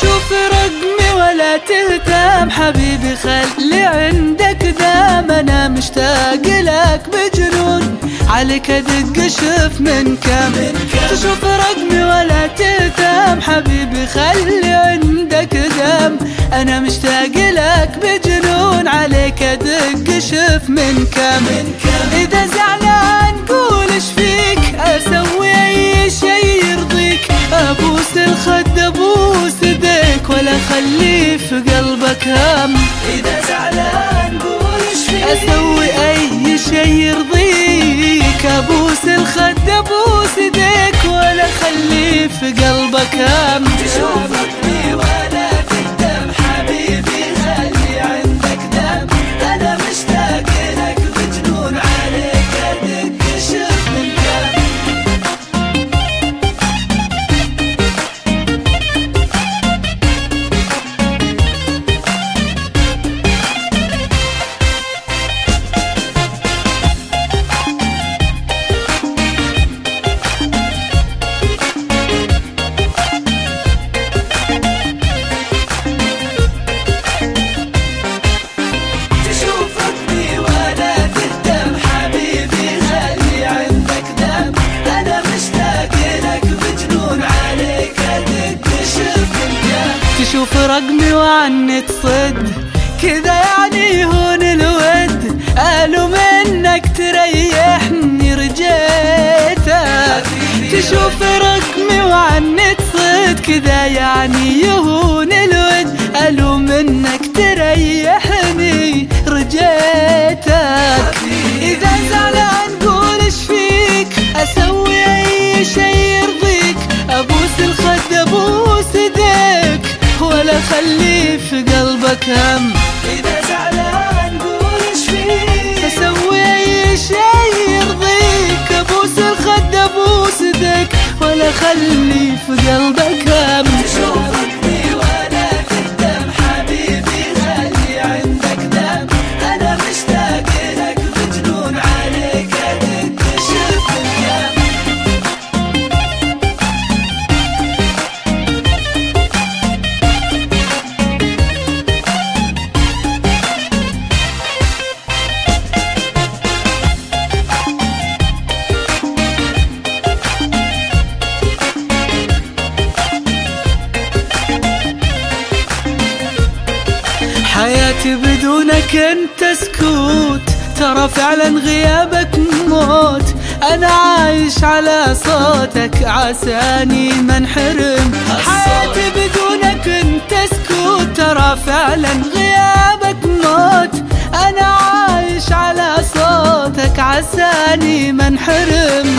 شوف رقم ولا تهتم حبيبي خلي عندك دام أنا مشتاق لك بجنون. عليك أدق شوف من كم. تشوف رقمي ولا تهتم حبيبي خلي عندك دم. أنا مشتاق لك بجنون. عليك أدق شوف من كم. إذا زعلان وعني تصد كذا يعني يهون الود. قالوا منك تريحني رجيتك. تشوف رقمي وعني تصد كذا يعني يهون الود. قالوا منك هم إذا زعلان قول إيش فيك؟ أسوي أي شي يرضيك أبوس الخد أبوس ايديك ولا خلي في قلبك هم. بدونك انت سكوت ترى فعلا غيابك موت. أنا عايش على صوتك. عساني ما انحرم حياتي بدونك انت سكوت ترى فعلا غيابك موت. أنا عايش على صوتك. عساني ما انحرم